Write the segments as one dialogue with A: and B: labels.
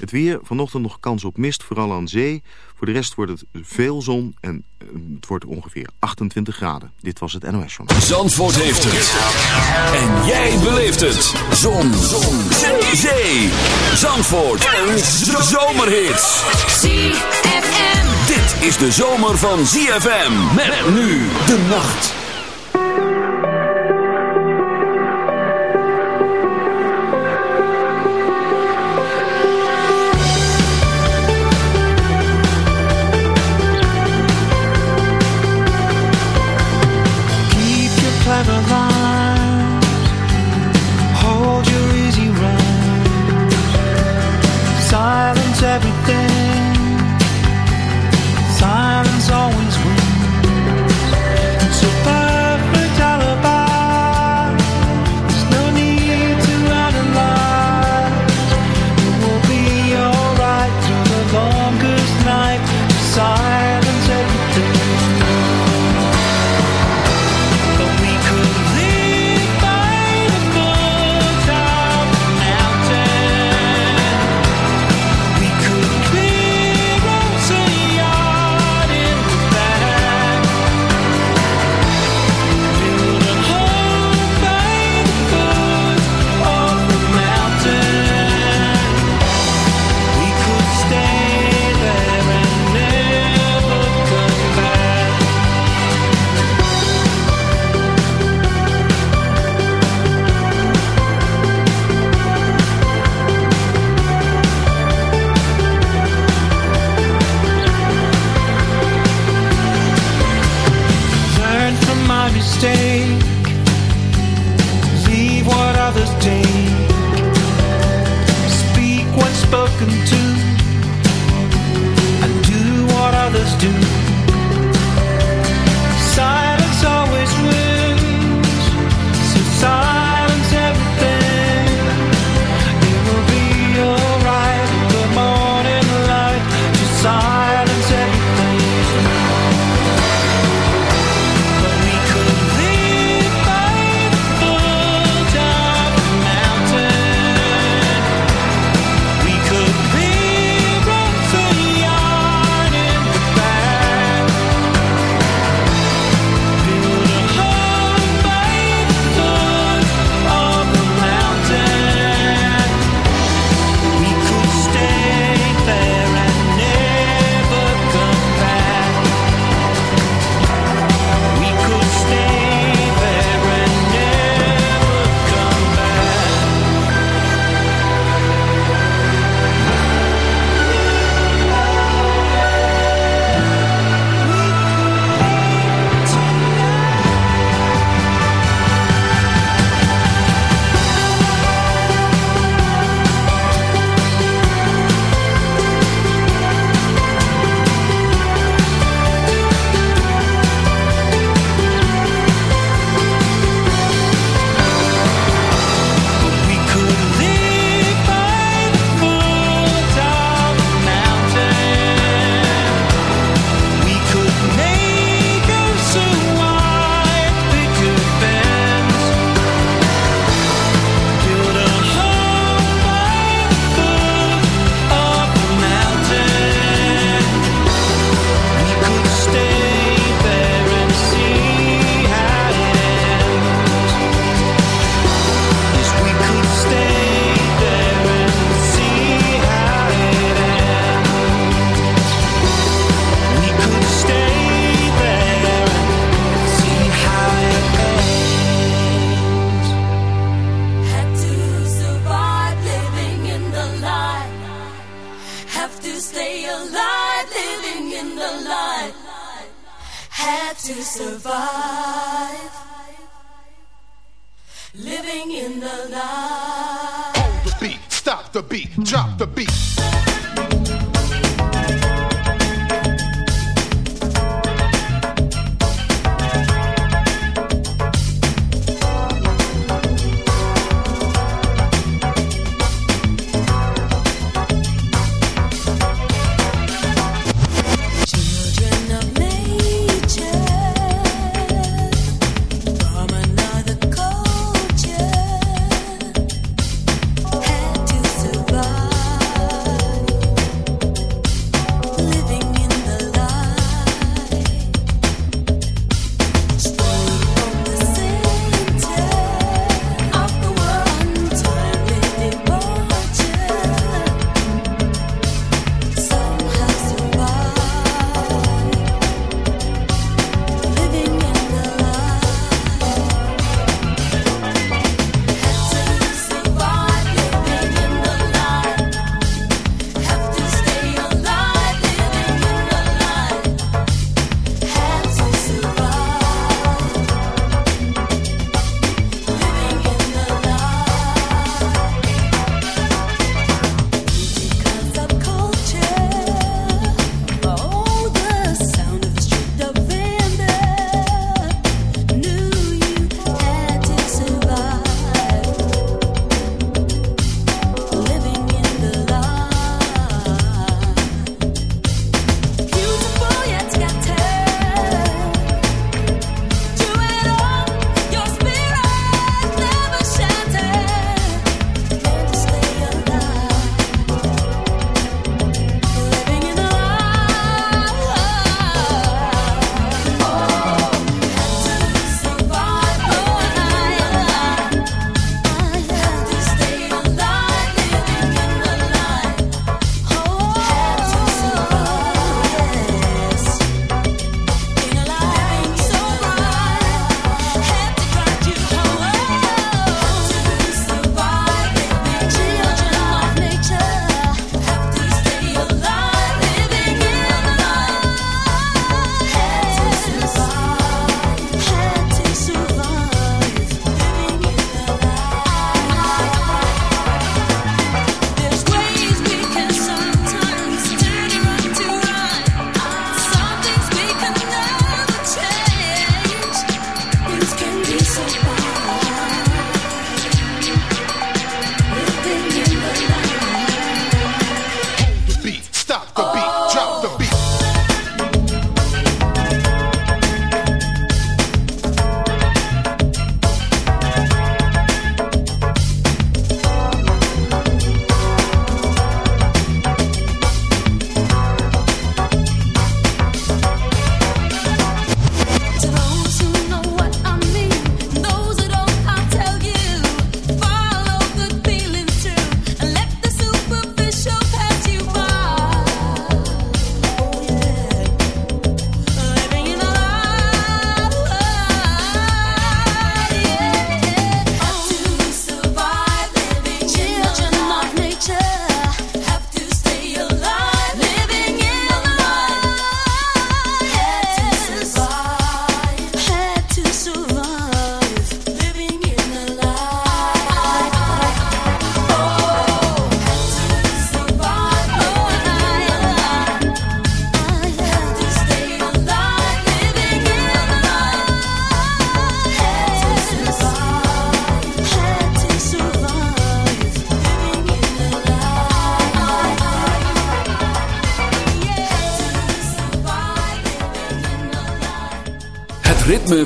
A: Het weer, vanochtend nog kans op mist, vooral aan zee. Voor de rest wordt het veel zon en eh, het wordt ongeveer 28 graden. Dit was het NOS Journal.
B: Zandvoort heeft het. En jij beleeft het. Zon. zon. Zee. Zee. Zandvoort. Een zomerhit.
C: ZFM.
B: Dit is de zomer van ZFM. Met nu de nacht.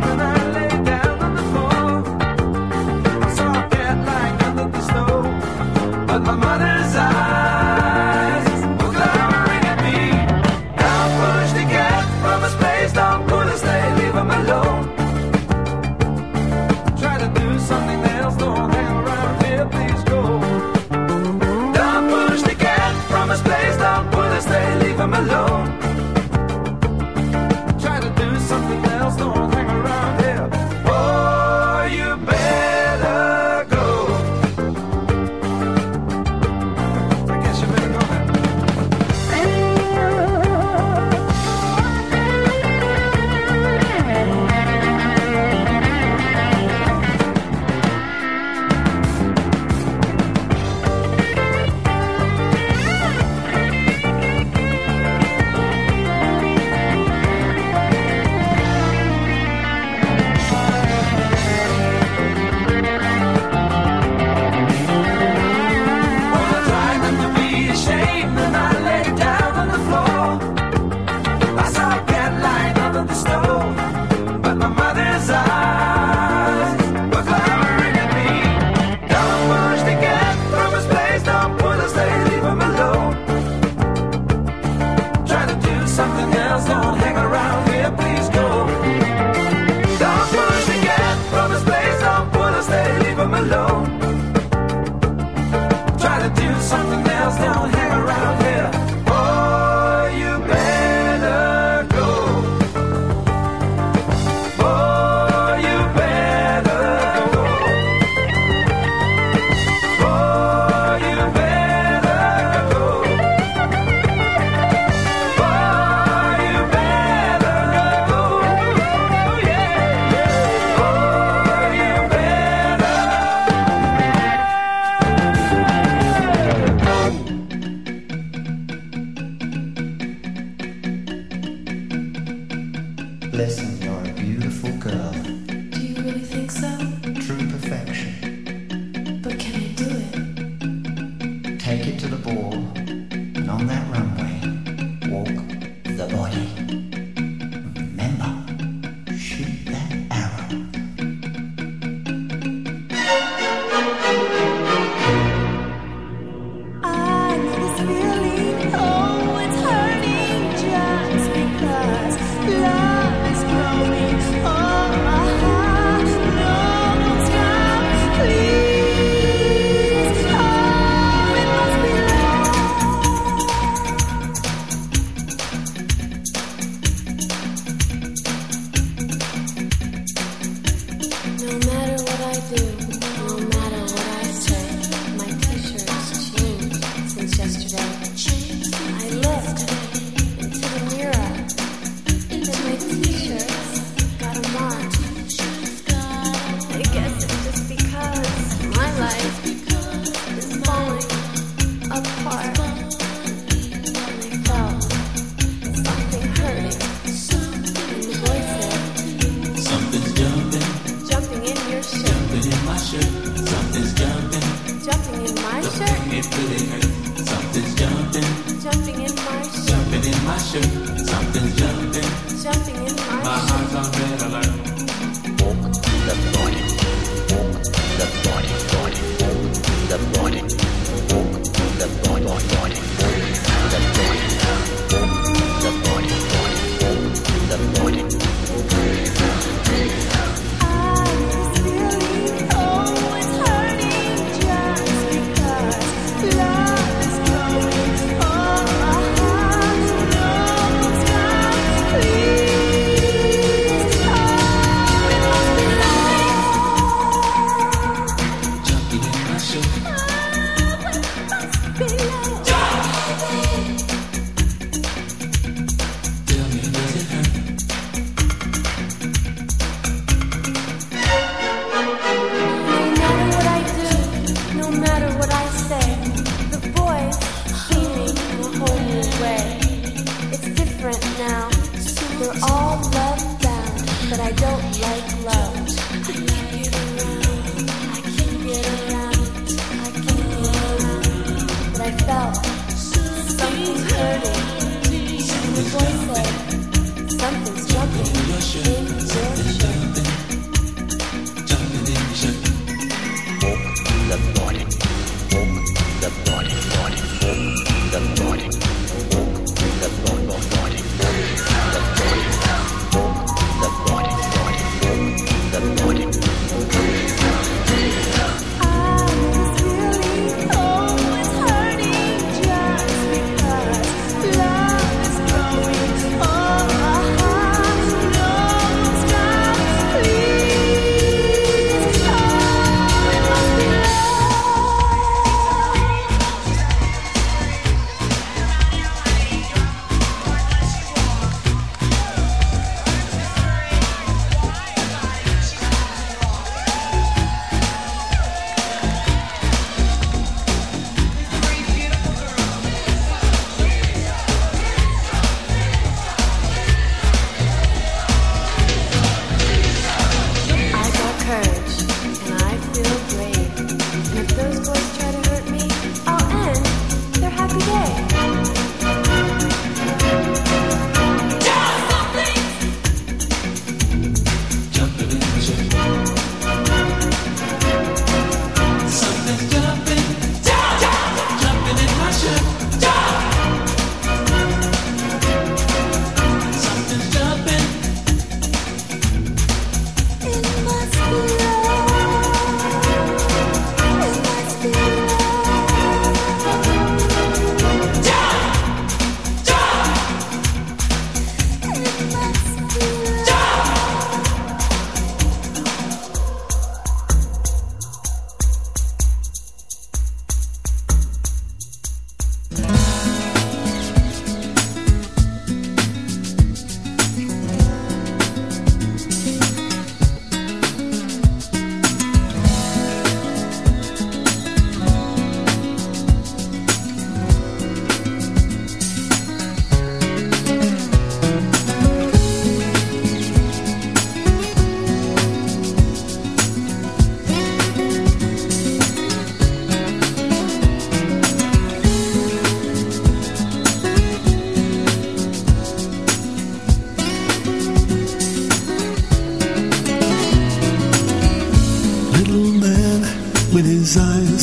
D: bye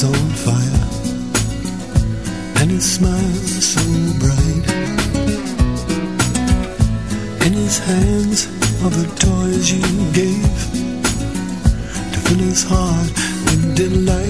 D: on
E: fire. And his smile so bright. In his hands are the toys you gave. To fill his heart with delight.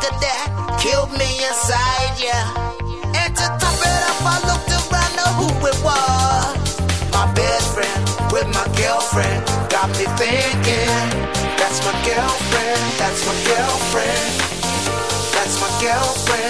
F: after that killed me inside, yeah. And to top it off, I looked around, know who it was. My best friend with my girlfriend got me thinking. That's my girlfriend, that's my girlfriend, that's my girlfriend.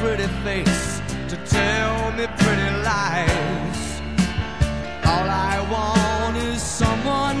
G: pretty face to tell me pretty lies. All I want is someone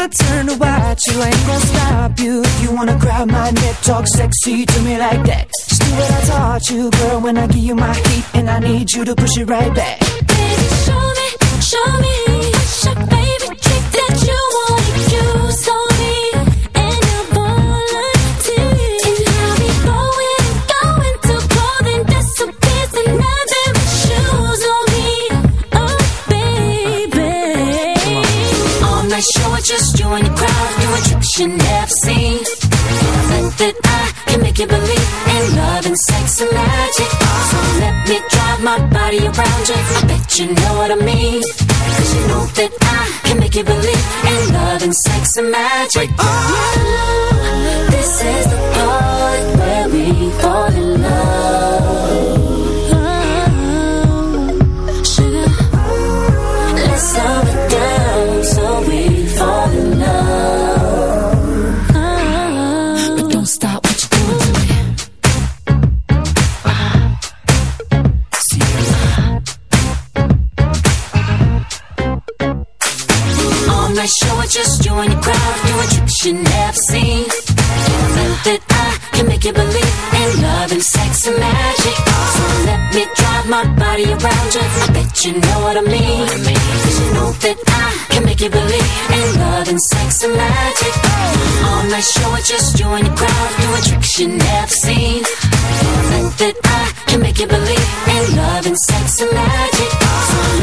H: my
I: turn to watch you. I ain't gonna stop you. You wanna grab my neck, talk sexy to me like that. Just do what I taught you, girl. When I give you my heat, and I need you to push it right back.
H: Baby, show me, show me. What's your it's just you and your crowd doing tricks you never seen. Think that I can make you believe in love and sex and magic. So let me drive my body around you. I bet you know what I mean. Cause you know that I can make you believe in love and sex and magic. Oh, this is the part where we fall in love. Just you and your crowd doing tricks you never seen. You Think that I can make you believe in love and sex and magic. So let me drive my body around you. I bet you know what I mean. Cause you know that I can make you believe in love and sex and magic. All night show, it's just you and your crowd doing tricks you never seen. You Think that I can make you believe in love and sex and magic.